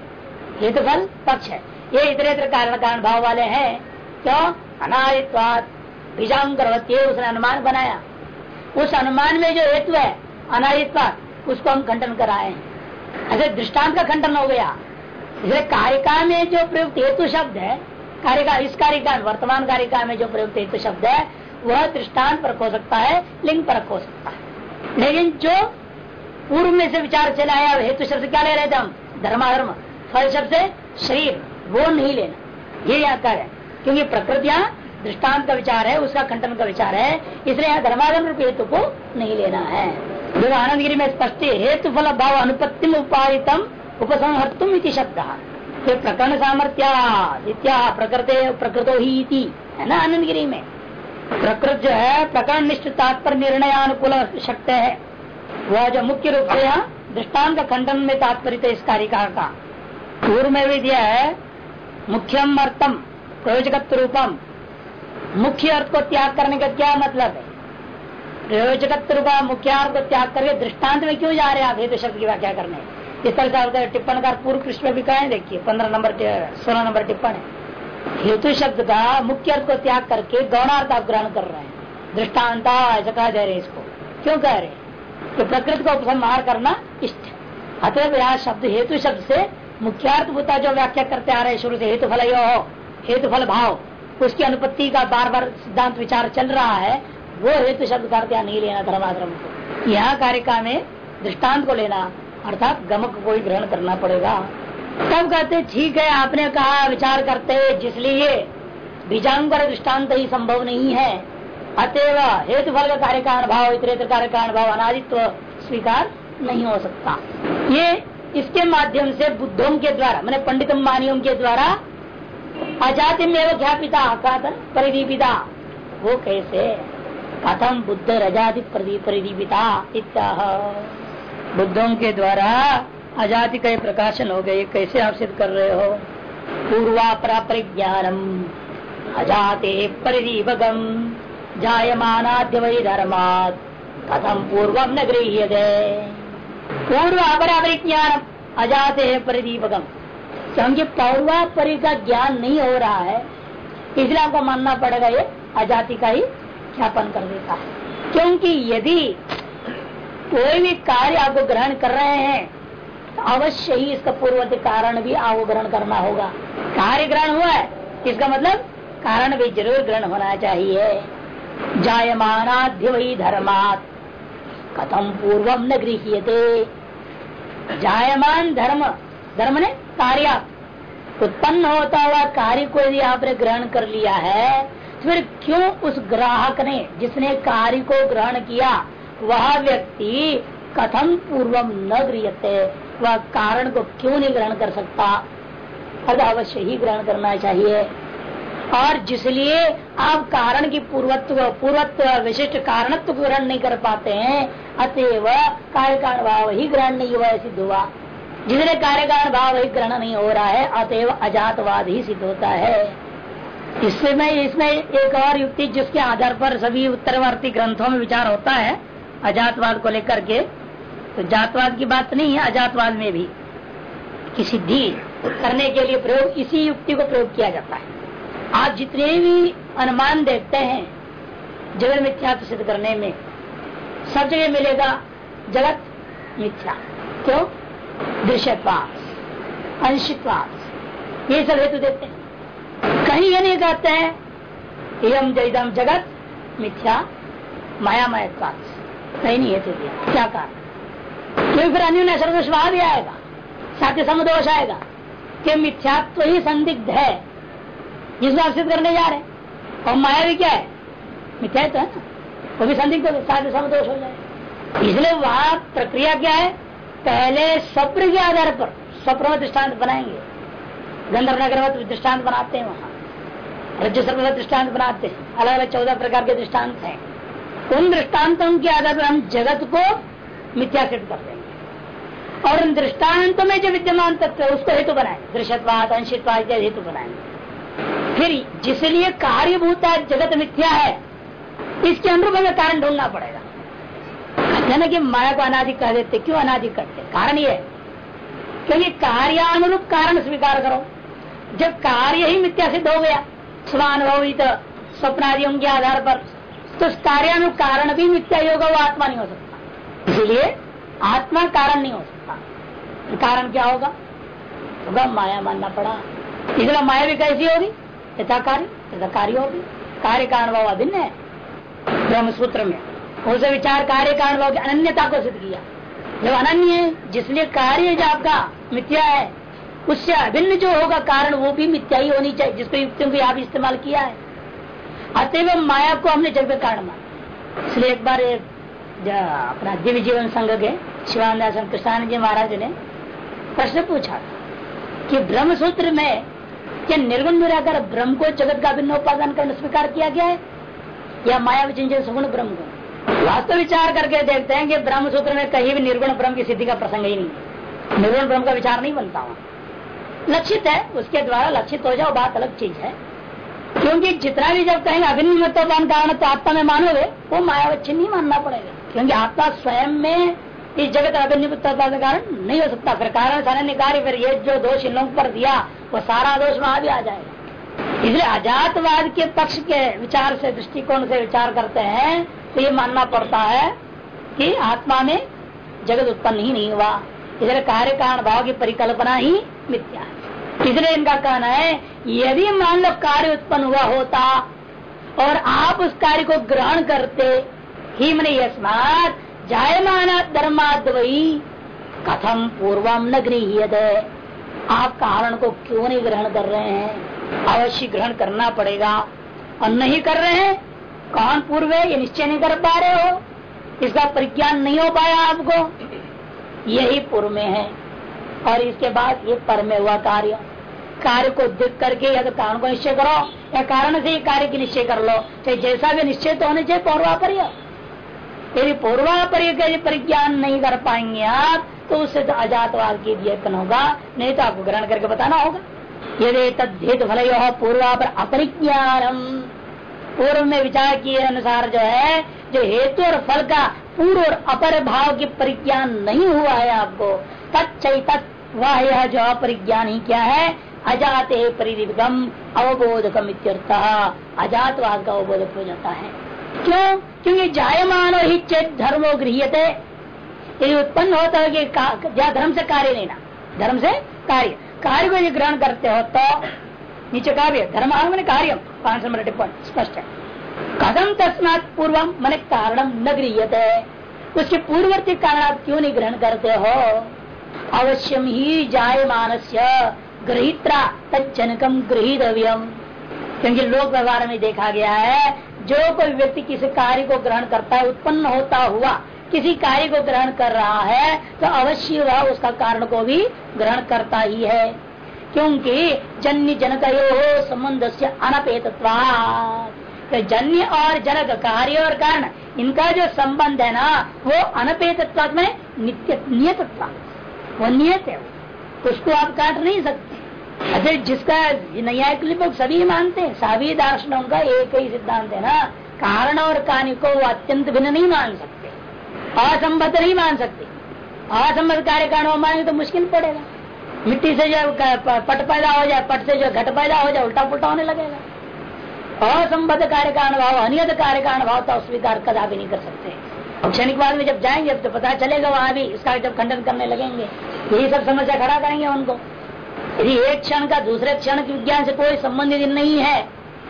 हेतु फल पक्ष है। ये इतने इतने कारण कारण भाव वाले हैं। क्यों? अनादित्वाद बीजांग उसने अनुमान बनाया। उस अनुमान में जो हेतु है अनादित्वा उसको हम खंडन कराए ऐसे दृष्टांत का खंडन हो गया। इसलिए कारिका में जो प्रयुक्त हेतु शब्द है, कारिका, इस कारिका, वर्तमान कारिका में जो प्रयुक्त हेतु शब्द है, वह दृष्टांत पर हो सकता है, लिंग पर हो सकता है। लेकिन जो पूर्व में से विचार चला आया, हेतु शब्द क्या ले रहे थे हम? धर्माधर्म फल शब्द शरीर, वो नहीं लेना। ये याद है। क्योंकि प्रकृतियाँ दृष्टांत का विचार है, उसका खंडन का विचार है, इसलिए यहाँ धर्माधर्म रूप हेतु को नहीं लेना है। जो आनंद गिरी में स्पष्ट हेतु, फल, भाव अनुपत्ति उपायितम, उपसंहर्तुम शब्द। प्रकरण सामर्थ्या प्रकृत, प्रकृतो ही है ना आनंद गिरी में? प्रकृत जो है प्रकरण निष्ठ तात्पर्य निर्णय अनुकूल शक्ति है। वह जो मुख्य रूप से यहाँ दृष्टान खंडन में तात्पर्य इस कारिका का। पूर्व में भी दिया है, मुख्यम अर्थम प्रयोजक रूपम। मुख्य अर्थ को त्याग करने का क्या मतलब है? प्रयोजक रूपा, मुख्य अर्थ को त्याग करके दृष्टांत में क्यों जा रहे हैं आप हेतु शब्द की व्याख्या करने? इस तरह से टिप्पण का पूर्व कृष्ण भी कहे, देखिए, पंद्रह नंबर सोलह नंबर टिप्पण है। हेतु शब्द का मुख्य अर्थ को त्याग करके गौणार्थ आप ग्रहण कर रहे हैं। दृष्टान्ता ऐसा कहा जा रहे इसको। क्यों कह रहे तो प्रकृति को उपसंहार करना इष्ट अतः यहाँ शब्द हेतु शब्द से मुख्यार्थ भूता जो व्याख्या करते आ रहे शुरू से हेतु फल यो हेतु फल भाव उसकी अनुपत्ति का बार बार सिद्धांत विचार चल रहा है, वो हेतु शब्द का नहीं लेना धर्माधर्म को। यहाँ कारिका में दृष्टांत को लेना, अर्थात गमक को ही ग्रहण करना पड़ेगा। तब कहते, ठीक है, आपने कहा, विचार करते, जिसलिए बीजांगर दृष्टांत ही संभव नहीं है। अतएव हेतु फल का कार्य कारण भाव इतर कार्य कारण भाव, अनादित्व स्वीकार नहीं हो सकता। ये इसके माध्यम से बुद्धों के द्वारा, मैंने पंडित मानियों के द्वारा अजाति में ख्यापिता परिदीपिता। वो कैसे? कथम बुद्ध रजाति परिदीपिता बुद्धों के द्वारा अजाति का प्रकाशन हो गए कैसे आप सिद्ध कर रहे हो? पूर्वा परिज्ञानम अजाते परिदीपगम जायमानाद्य वही धर्मात। कथम पूर्व न गृह्य पूर्व अपरिज्ञान अजाते है परिदीपकम क्योंकि पौर्वापरि का ज्ञान नहीं हो रहा है। इसलिए आपको मानना पड़ेगा, ये अजाति का ही ख्यापन कर देता है। क्योंकि यदि कोई भी कार्य आपको ग्रहण कर रहे हैं तो अवश्य ही इसका पूर्ववर्ती कारण भी आपको ग्रहण करना होगा। कार्य ग्रहण हुआ है। इसका मतलब? कारण भी ज़रूर ग्रहण होना चाहिए। जायमानाध्य वही धर्मात। कथम पूर्वम न गृह्य जायमान धर्म। धर्म ने कार्य उत्पन्न होता हुआ कार्य को यदि आपने ग्रहण कर लिया है तो फिर क्यों उस ग्राहक ने, जिसने कार्य को ग्रहण किया, वह व्यक्ति कथम पूर्वम न गृहते वह कारण को क्यों नहीं ग्रहण कर सकता? अगर अवश्य ही ग्रहण करना चाहिए। और जिसलिए आप कारण की पूर्वत्व पूर्वत्व, विशिष्ट कारणत्व को ग्रहण नहीं कर पाते हैं, अतएव कार्य कारण भाव ही ग्रहण नहीं हुआ, सिद्ध हुआ। जिसने कार्य कारण भाव ही ग्रहण नहीं हो रहा है, अतएव अजातवाद ही सिद्ध होता है। इसमें इसमें एक और युक्ति जिसके आधार पर सभी उत्तरवर्ती ग्रंथों में विचार होता है, अजातवाद को लेकर के। तो जातवाद की बात नहीं है, अजातवाद में भी। कि सिद्धि करने के लिए प्रयोग, इसी युक्ति को प्रयोग किया जाता है। आप जितने भी अनुमान देखते हैं, जगत मिथ्या सिद्ध करने में, सब जगह मिलेगा जगत मिथ्या। क्यों? दृश्यवास अंशित्वास ये सब हेतु देते हैं। कहीं ये नहीं कहते हैं यम जयदम जगत मिथ्या मायामय कहीं नहीं हेतु दिया। क्या कारण? क्योंकि फिर अन्य सर्वदोष भी आएगा साथ समदोष आएगा, कि मिथ्यात्व ही संदिग्ध है जिसको आप सिद्ध करने जा रहे हैं। और माया भी क्या है? मिथ्या तो है ना? वो भी संदिग्ध साथ समदोष हो जाए। इसलिए वहाँ प्रक्रिया क्या है? पहले स्वप्न के आधार पर स्वप्न दृष्टांत बनाएँगे। गंधर्व नगर दृष्टांत बनाते हैं वहाँ। रज्जु सर्व दृष्टांत बनाते हैं। अलग अलग चौदह प्रकार के दृष्टांत हैं। उन दृष्टान्तों के आधार पर हम जगत को मिथ्या सिद्ध कर देंगे और उन दृष्टान्तों में जो विद्यमान तत्व है, उसको हेतु बनाए। दृश्यवाद अंशित्वाद हेतु बनाएँगे फिर जिसलिए कार्यभूत जगत मिथ्या है, इसके अनुरूप हमें कारण ढूंढना पड़ेगा। कहते कि माया को अनादि कह देते, क्यों अनादि करते? कारण ये क्योंकि कार्यानुरूप कारण स्वीकार करो। जब कार्य ही मिथ्या सिद्ध हो गया, स्वानुभवित स्वप्नादियों के आधार पर तो उस कार्यानुरूप कारण भी मिथ्या योग वो आत्मा नहीं हो सकता। इसलिए आत्मा कारण नहीं हो सकता। कारण क्या होगा? होगा माया मानना पड़ा। इसलिए माया भी कैसी होगी? यथा कार्य तथा कार्य होगी। कार्य कारण भाव अभिन्न है। ब्रह्म सूत्र में उसे विचार कार्य कारण भाव की अनन्यता को सिद्ध किया। जब अनन्य है, जिसलिए कार्य जो आपका मिथ्या है, उससे अभिन्न जो होगा कारण, वो भी मिथ्या ही होनी चाहिए, जिसको युक्तियों को आप इस्तेमाल किया है। अतएव माया को हमने जग कारण माना। इसलिए एक बार अपना दिव्य जीवन संघ के शिवानंद कृष्णानंद जी महाराज ने प्रश्न पूछा कि ब्रह्म सूत्र में क्या निर्गुण निराकर ब्रह्म को जगत का भिन्न उपादान करने स्वीकार किया गया है? या माया विचिंजन सगुण ब्रह्म को? वास्तव विचार करके देखते हैं कि ब्रह्म सूत्र में कहीं भी निर्गुण ब्रह्म की सिद्धि का प्रसंग ही नहीं निर्गुण ब्रह्म का विचार नहीं बनता वहाँ। लक्षित है, उसके द्वारा लक्षित हो जाओ, बात अलग चीज़ है। क्योंकि जितना भी जब कहेंगे अभिन्न कारण तो आत्मा में मानोगे, वो मायावच्छिन्न नहीं मानना पड़ेगा। क्योंकि आत्मा स्वयं में इस जगत अभिन्न कारण नहीं हो सकता। फिर कारण सारे कार्य फिर ये जो दोष इन लोगों पर दिया, वो सारा दोष वहाँ भी आ जाएगा। इसलिए अजातवाद के पक्ष के विचार से, दृष्टिकोण से विचार करते हैं तो ये मानना पड़ता है कि आत्मा में जगत उत्पन्न ही नहीं हुआ। इसलिए कार्य कारण भाव की परिकल्पना ही मिथ्या है। इसलिए इनका कहना है, यदि मान लो कार्य उत्पन्न हुआ होता, और आप उस कार्य को ग्रहण करते, ही मैंने यस्मात जायमान धर्माद्वयी कथम पूर्वम न गृह आप कारण को क्यों नहीं ग्रहण कर रहे हैं? अवश्य ग्रहण करना पड़ेगा। और नहीं कर रहे हैं? कौन पूर्व है? ये निश्चय नहीं कर पा रहे हो। इसका परिज्ञान नहीं हो पाया आपको। यही पूर्व में है। और इसके बाद ये पर में हुआ कार्य। कार्य को देख करके या तो कारण को निश्चय करो, या कारण से ही कार्य की निश्चय कर लो। चाहे जैसा भी निश्चय तो होने चाहिए पौर्वापर यदि पूर्वापर परिज्ञान नहीं कर पाएँगे आप तो उससे तो अजातवाद की व्यक्तन होगा। नहीं तो आपको ग्रहण करके बताना होगा। यदि तद्धेत भले पूर्वापर अपरिज्ञानम। पूर्व में विचार किए अनुसार जो है, जो हेतु और फल का पूर्व और अपर भाव की परिज्ञान नहीं हुआ है आपको तत्त वह यह जो अपरिज्ञान ही क्या है? अजात परिदीपकम अवबोधकम इत्यर्थ। अजातवाद का अवबोधक हो जाता है। क्यों? क्योंकि जायमान ही चेत धर्मो गृहते यदि उत्पन्न होता है कि धर्म से कार्य लेना। धर्म से कार्य। कार्य को यदि ग्रहण करते हो तो नीचे काव्य, धर्म मैंने कार्य पाँच नंबर टिप्पणी, स्पष्ट है। कदम तस्मात पूर्वम मैंने कारणम न गृहते उसके पूर्ववर्ती कारण आप क्यों नहीं ग्रहण करते हो? अवश्यम ही जाय मानस्य ग्रहित्रा तत्जनकम गृहितव्यम। क्योंकि लोक व्यवहार में देखा गया है जो कोई व्यक्ति किसी कार्य को ग्रहण करता है, उत्पन्न होता हुआ किसी कार्य को ग्रहण कर रहा है तो अवश्य वह उसका कारण को भी ग्रहण करता ही है। क्योंकि जन्य जनक संबंध से अनपेत तो जन्य और जनक कार्य और कारण, इनका जो संबंध है ना, वो अनपेत में नित्य नियतत्व वो नियत है। उसको आप काट नहीं सकते। अरे जिसका न्यायिक सभी मानते हैं। सभी दार्शनों का एक ही सिद्धांत है ना। कारण और कहानी को वो अत्यंत भिन्न नहीं मान सकते। असंबद्ध नहीं मान सकते। असंबद्ध कार्य कारण मानेंगे तो मुश्किल पड़ेगा। मिट्टी से जो पट पैदा हो जाए, पट से जो घट पैदा हो जाए उल्टा पुल्टा होने लगेगा। असंबद्ध कार्य का अनुभव अनियत कार्य का अनुभव तो अस्वीकार कदा भी नहीं कर सकते। क्षणिक क्षणिकवाद में जब जाएँगे तो पता चलेगा वहाँ भी इसका जब खंडन करने लगेंगे। यही सब समस्या खड़ा करेंगे उनको। यदि एक क्षण का दूसरे क्षण के विज्ञान से कोई संबंधित नहीं है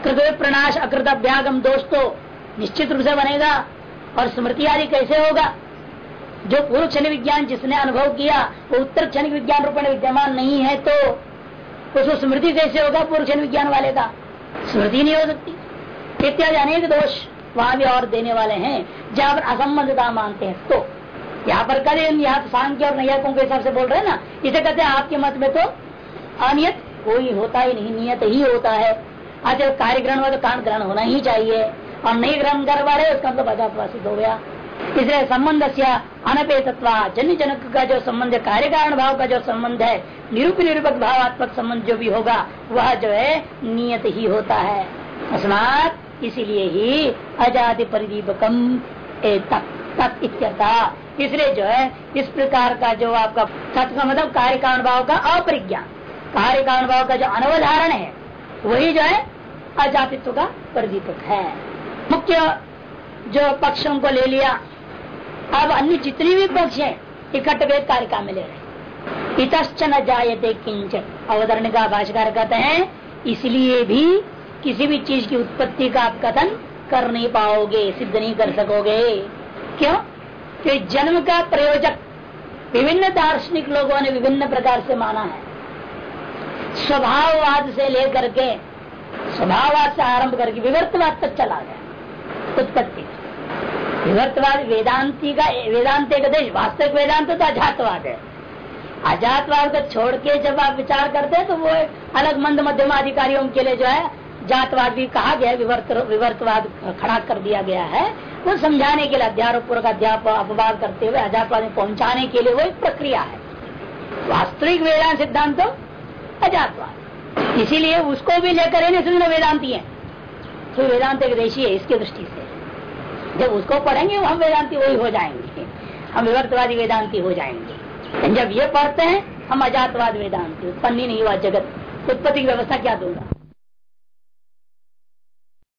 कृत प्रनाश अकृत अभ्यागम दोष तो निश्चित रूप से बनेगा। और स्मृति आदि कैसे होगा? जो पूर्व क्षण विज्ञान जिसने अनुभव किया, वो उत्तर क्षण विज्ञान रूप में विद्यमान नहीं है तो उसको स्मृति कैसे होगा पूर्व क्षण विज्ञान वाले का? स्मृति नहीं हो सकती। इत्यादि अनेक दोष वहाँ भी और देने वाले हैं, जहाँ पर असंबंधता मानते हैं। तो यहाँ पर कल यहाँ सांख्य और नैयाकों के हिसाब से बोल रहे हैं ना, इसे कहते हैं आपके मत में तो अनियत कोई होता ही नहीं, नियत ही होता है। अच्छा कार्य ग्रहण हुआ तो कारण ग्रहण होना ही चाहिए। और नहीं ग्रहण कर पा रहे, उसका मतलब अजातवा सिद्ध हो गया। इसलिए संबंध से अनपेतत्व जन्य जनक का जो संबंध कार्य कारण भाव का जो संबंध है, निरूप निरूपक भावात्मक संबंध जो भी होगा, वह जो है, नियत ही होता है। अस्मात इसीलिए ही अजाति परिदीपकम इसलिए जो है, इस प्रकार का जो आपका तत्व मतलब कार्य कारण भाव का अपरिज्ञान। कार्य कारण भाव का जो अनवधारण है, वही जो है, अजातित्व का प्रदीपक है। मुख्य जो पक्षों को ले लिया, अब अन्य जितनी भी पक्ष है, इकट्ठ वेद कारिका में ले रहे इतश्च न जायते किंच अवतरण का भाषाकार कहते हैं, इसलिए भी किसी भी चीज़ की उत्पत्ति का आप कथन कर नहीं पाओगे, सिद्ध नहीं कर सकोगे। क्यों? कि जन्म का प्रयोजक विभिन्न दार्शनिक लोगों ने विभिन्न प्रकार से माना है। स्वभाववाद से लेकर के स्वभाववाद से आरंभ करके विवर्तवाद तक चला गया। उत्पत्ति। विवर्तवाद वेदांति का, वेदांत एक देश, वास्तविक वेदांत तो अजातवाद है। अजातवाद को छोड़ के जब आप विचार करते हैं तो वो अलग मंद मध्यम अधिकारियों के लिए जो है, जातवाद भी कहा गया विवर्त, विवर्तवाद खड़ा कर दिया गया है। वो समझाने के लिए अध्यारोप पूर्वक अध्याप, अपवाद करते हुए अजातवाद में पहुँचाने के लिए वो एक प्रक्रिया है। वास्तविक वेदांत सिद्धांत तो अजातवाद। इसीलिए उसको भी लेकर वेदांति है। तो वेदांत एक देशी है, इसकी दृष्टि से। जब उसको पढ़ेंगे हम वेदांति वही हो जाएँगे। हम विवर्तवादी वेदांति हो जाएँगे। जब ये पढ़ते हैं, हम अजातवाद वेदांति, उत्पन्न नहीं हुआ जगत। उत्पत्ति की व्यवस्था क्या दूँगा?